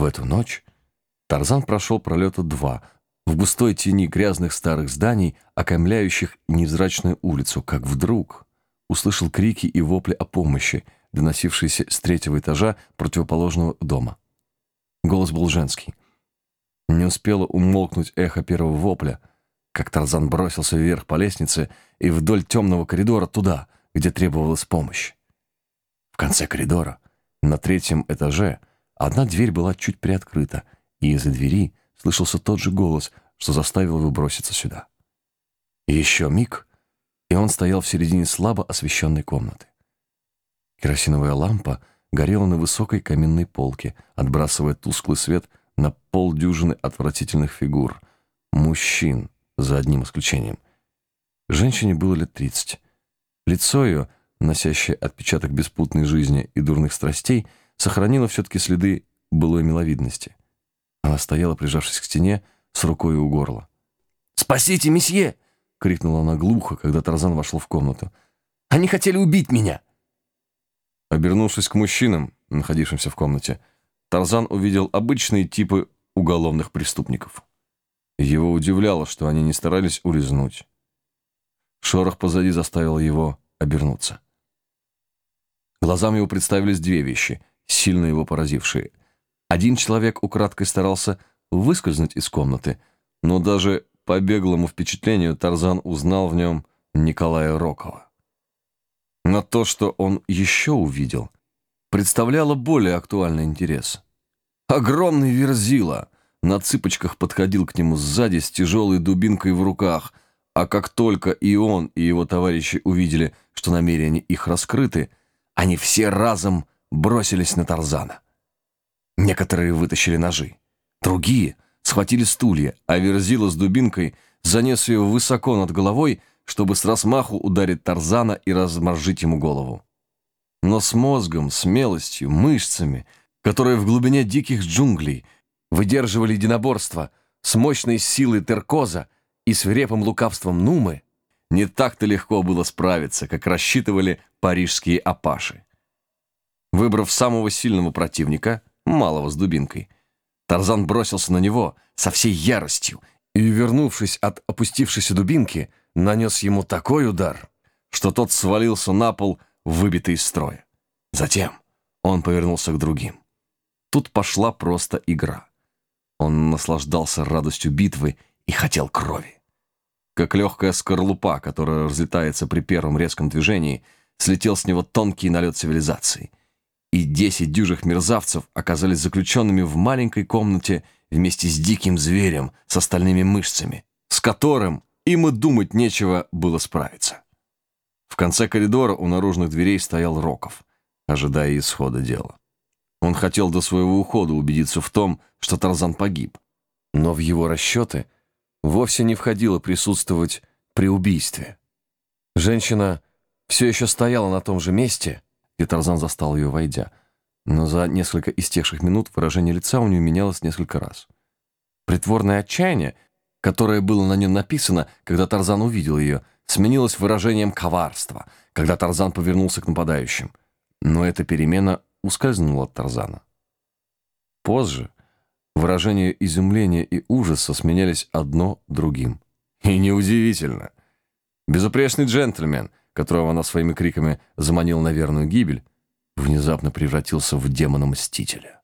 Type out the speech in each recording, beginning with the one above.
В эту ночь Тарзан прошел пролета два в густой тени грязных старых зданий, окаймляющих невзрачную улицу, как вдруг услышал крики и вопли о помощи, доносившиеся с третьего этажа противоположного дома. Голос был женский. Не успело умолкнуть эхо первого вопля, как Тарзан бросился вверх по лестнице и вдоль темного коридора туда, где требовалась помощь. В конце коридора, на третьем этаже, одна дверь была чуть приоткрыта, и из-за двери слышался тот же голос, что заставил его броситься сюда. Еще миг, и он стоял в середине слабо освещенной комнаты. Керосиновая лампа горела на высокой каминной полке, отбрасывая тусклый свет на полдюжины отвратительных фигур. Мужчин, за одним исключением. Женщине было лет тридцать. Лицо ее, носящее отпечаток беспутной жизни и дурных страстей, сохранило все-таки следы былой миловидности. Она стояла, прижавшись к стене, с рукой у горла. «Спасите, месье!» — крикнула она глухо, когда Тарзан вошел в комнату. «Они хотели убить меня!» Обернувшись к мужчинам, находившимся в комнате, Тарзан увидел обычные типы уголовных преступников. Его удивляло, что они не старались улизнуть. Шорох позади заставил его обернуться. Глазам его представились две вещи, сильно его поразившие. Один человек украдкой старался выскользнуть из комнаты, но даже по беглому впечатлению Тарзан узнал в нем Николая Рокова. Но то, что он еще увидел, представляло более актуальный интерес. Огромный верзила на цыпочках подходил к нему сзади с тяжелой дубинкой в руках, а как только и он, и его товарищи увидели, что намерения их раскрыты, они все разом бросились на Тарзана. Некоторые вытащили ножи. Другие схватили стулья, а Верзила с дубинкой занес ее высоко над головой, чтобы с размаху ударить Тарзана и разморжить ему голову. Но с мозгом, смелостью, мышцами, которые в глубине диких джунглей выдерживали единоборство, с мощной силой Теркоза и свирепым лукавством Нумы, не так-то легко было справиться, как рассчитывали парижские апаши. Выбрав самого сильного противника, малого с дубинкой, Тарзан бросился на него со всей яростью и, вернувшись от опустившейся дубинки, нанес ему такой удар, что тот свалился на пол, выбитый из строя. Затем он повернулся к другим. Тут пошла просто игра. Он наслаждался радостью битвы и хотел крови. Как легкая скорлупа, которая разлетается при первом резком движении, слетел с него тонкий налет цивилизации — и десять дюжих мерзавцев оказались заключенными в маленькой комнате вместе с диким зверем с остальными мышцами, с которым им и думать нечего было справиться. В конце коридора у наружных дверей стоял Роков, ожидая исхода дела. Он хотел до своего ухода убедиться в том, что Тарзан погиб, но в его расчеты вовсе не входило присутствовать при убийстве. Женщина все еще стояла на том же месте, и Тарзан застал ее, войдя. Но за несколько истекших минут выражение лица у нее менялось несколько раз. Притворное отчаяние, которое было на нем написано, когда Тарзан увидел ее, сменилось выражением коварства, когда Тарзан повернулся к нападающим. Но эта перемена ускользнула от Тарзана. Позже выражения изумления и ужаса сменялись одно другим. И неудивительно. Безупречный джентльмен — которого она своими криками заманила на верную гибель, внезапно превратился в демона-мстителя.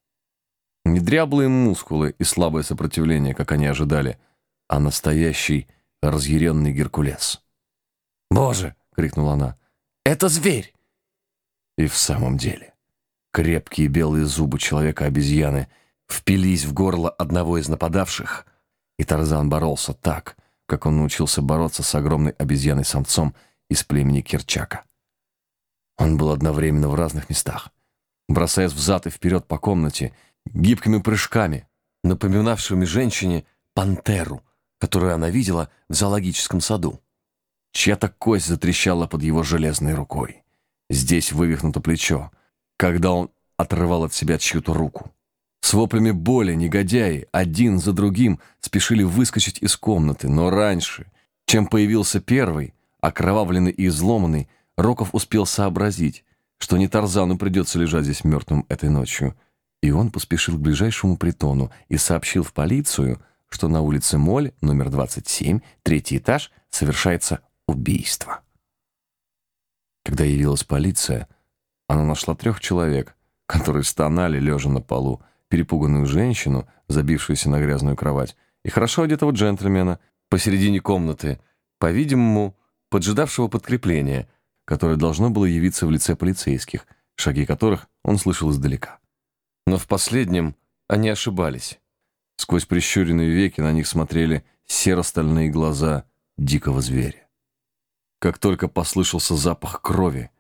Не дряблые мускулы и слабое сопротивление, как они ожидали, а настоящий разъяренный Геркулес. «Боже!» — крикнула она. «Это зверь!» И в самом деле крепкие белые зубы человека-обезьяны впились в горло одного из нападавших, и Тарзан боролся так, как он научился бороться с огромной обезьяной-самцом из племени Керчака. Он был одновременно в разных местах, бросаясь взад и вперед по комнате, гибкими прыжками, напоминавшими женщине пантеру, которую она видела в зоологическом саду. Чья-то кость затрещала под его железной рукой. Здесь вывихнуто плечо, когда он отрывал от себя чью-то руку. С воплями боли негодяи один за другим спешили выскочить из комнаты, но раньше, чем появился первый, Окровавленный и изломанный, Роков успел сообразить, что не Тарзану придется лежать здесь мертвым этой ночью, и он поспешил к ближайшему притону и сообщил в полицию, что на улице Моль, номер 27, третий этаж, совершается убийство. Когда явилась полиция, она нашла трех человек, которые стонали, лежа на полу, перепуганную женщину, забившуюся на грязную кровать, и хорошо одетого джентльмена посередине комнаты, по-видимому, поджидавшего подкрепления, которое должно было явиться в лице полицейских, шаги которых он слышал издалека. Но в последнем они ошибались. Сквозь прищуренные веки на них смотрели серо-стальные глаза дикого зверя. Как только послышался запах крови,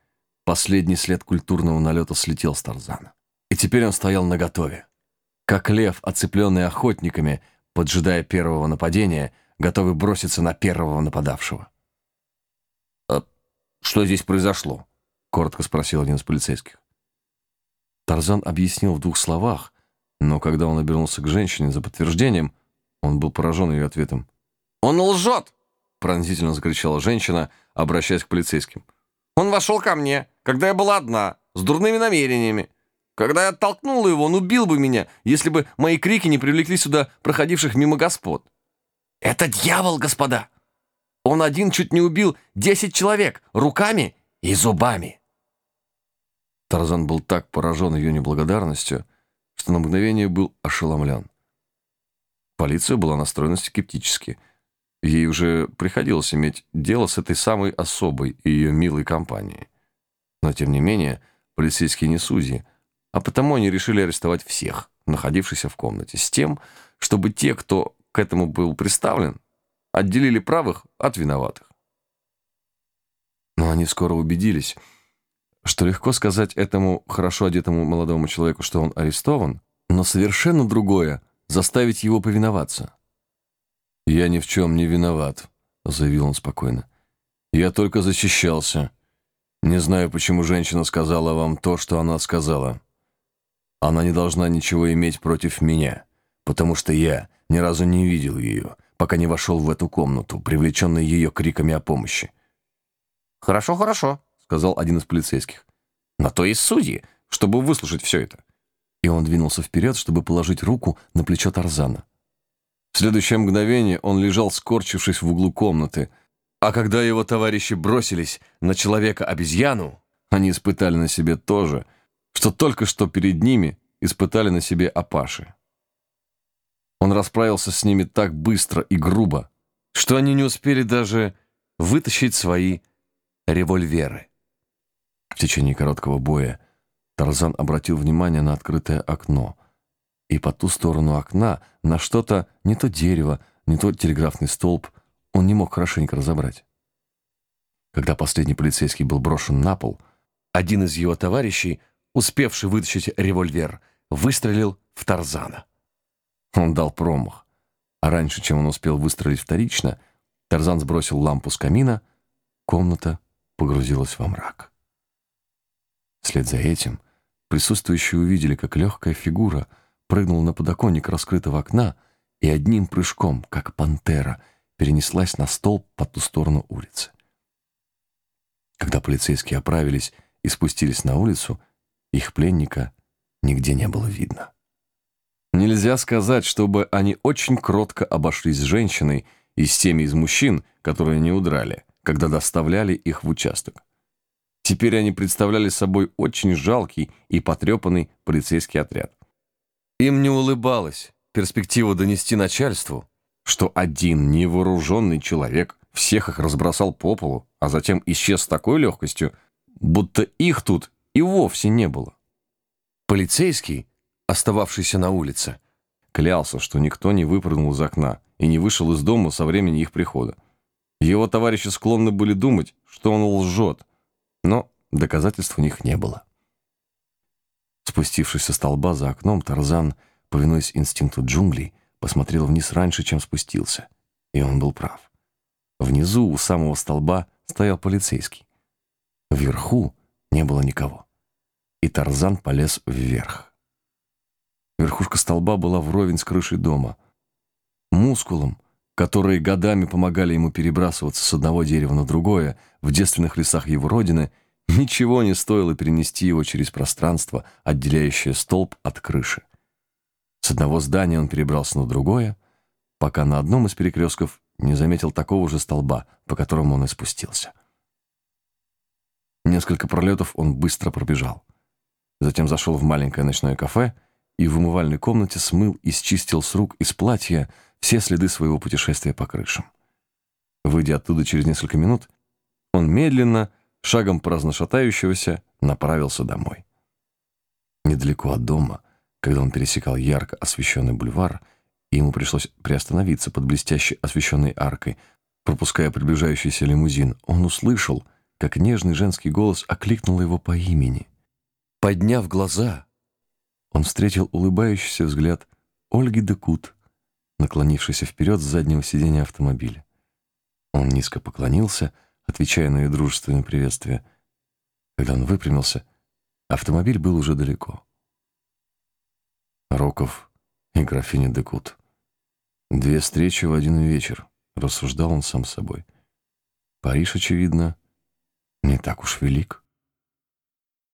последний след культурного налета слетел с Тарзана. И теперь он стоял наготове. Как лев, оцепленный охотниками, поджидая первого нападения, готовый броситься на первого нападавшего. «А что здесь произошло?» — коротко спросил один из полицейских. Тарзан объяснил в двух словах, но когда он обернулся к женщине за подтверждением, он был поражен ее ответом. «Он лжет!» — пронзительно закричала женщина, обращаясь к полицейским. «Он вошел ко мне, когда я была одна, с дурными намерениями. Когда я оттолкнула его, он убил бы меня, если бы мои крики не привлекли сюда проходивших мимо господ. Это дьявол, господа! Он один чуть не убил десять человек руками и зубами!» Тарзан был так поражен ее неблагодарностью, что на мгновение был ошеломлен. Полиция была настроена скептически. Ей уже приходилось иметь дело с этой самой особой и ее милой компанией. Но, тем не менее, полицейские не судьи, а потому они решили арестовать всех, находившихся в комнате, с тем, чтобы те, кто к этому был представлен, отделили правых от виноватых. Но они скоро убедились, что легко сказать этому хорошо одетому молодому человеку, что он арестован, но совершенно другое — заставить его повиноваться. «Я ни в чем не виноват», — заявил он спокойно. «Я только защищался. Не знаю, почему женщина сказала вам то, что она сказала. Она не должна ничего иметь против меня, потому что я ни разу не видел ее, пока не вошел в эту комнату, привлеченный ее криками о помощи. «Хорошо, хорошо», сказал один из полицейских. «На то есть судьи, чтобы выслушать все это». И он двинулся вперед, чтобы положить руку на плечо Тарзана. В следующее мгновение он лежал, скорчившись в углу комнаты, а когда его товарищи бросились на человека-обезьяну, они испытали на себе то же, что только что перед ними испытали на себе Апаши. Он расправился с ними так быстро и грубо, что они не успели даже вытащить свои револьверы. В течение короткого боя Тарзан обратил внимание на открытое окно. И по ту сторону окна на что-то, не то дерево, не то телеграфный столб, он не мог хорошенько разобрать. Когда последний полицейский был брошен на пол, один из его товарищей, успевший вытащить револьвер, выстрелил в Тарзана. Он дал промах, а раньше, чем он успел выстрелить вторично, Тарзан сбросил лампу с камина, комната погрузилась во мрак. Вслед за этим присутствующие увидели, как легкая фигура прыгнула на подоконник раскрытого окна и одним прыжком, как пантера, перенеслась на столб по ту сторону улицы. Когда полицейские оправились и спустились на улицу, их пленника нигде не было видно. Нельзя сказать, чтобы они очень кротко обошлись с женщиной и с теми из мужчин, которые не удрали, когда доставляли их в участок. Теперь они представляли собой очень жалкий и потрепанный полицейский отряд. Им не улыбалась перспектива донести начальству, что один невооруженный человек всех их разбросал по полу, а затем исчез с такой легкостью, будто их тут и вовсе не было. Полицейский, остававшийся на улице, клялся, что никто не выпрыгнул из окна и не вышел из дома со времени их прихода. Его товарищи склонны были думать, что он лжет, но доказательств у них не было. Спустившись со столба за окном, Тарзан, повинуясь инстинкту джунглей, посмотрел вниз раньше, чем спустился. И он был прав. Внизу, у самого столба, стоял полицейский. Вверху не было никого. И Тарзан полез вверх. Верхушка столба была вровень с крышей дома. Мускулом, которые годами помогали ему перебрасываться с одного дерева на другое в девственных лесах его родины, Ничего не стоило перенести его через пространство, отделяющее столб от крыши. С одного здания он перебрался на другое, пока на одном из перекрестков не заметил такого же столба, по которому он и спустился. Несколько пролетов он быстро пробежал. Затем зашел в маленькое ночное кафе и в умывальной комнате смыл и счистил с рук и с платья все следы своего путешествия по крышам. Выйдя оттуда через несколько минут, он медленно, шагом праздно шатающегося, направился домой. Недалеко от дома, когда он пересекал ярко освещенный бульвар, ему пришлось приостановиться под блестяще освещенной аркой, пропуская приближающийся лимузин, он услышал, как нежный женский голос окликнул его по имени. Подняв глаза, он встретил улыбающийся взгляд Ольги Декут, наклонившейся вперед с заднего сиденья автомобиля. Он низко поклонился, отвечая на ее дружественное приветствие. Когда он выпрямился, автомобиль был уже далеко. Роков и графиня Декут. Две встречи в один вечер, рассуждал он сам с собой. Париж, очевидно, не так уж велик.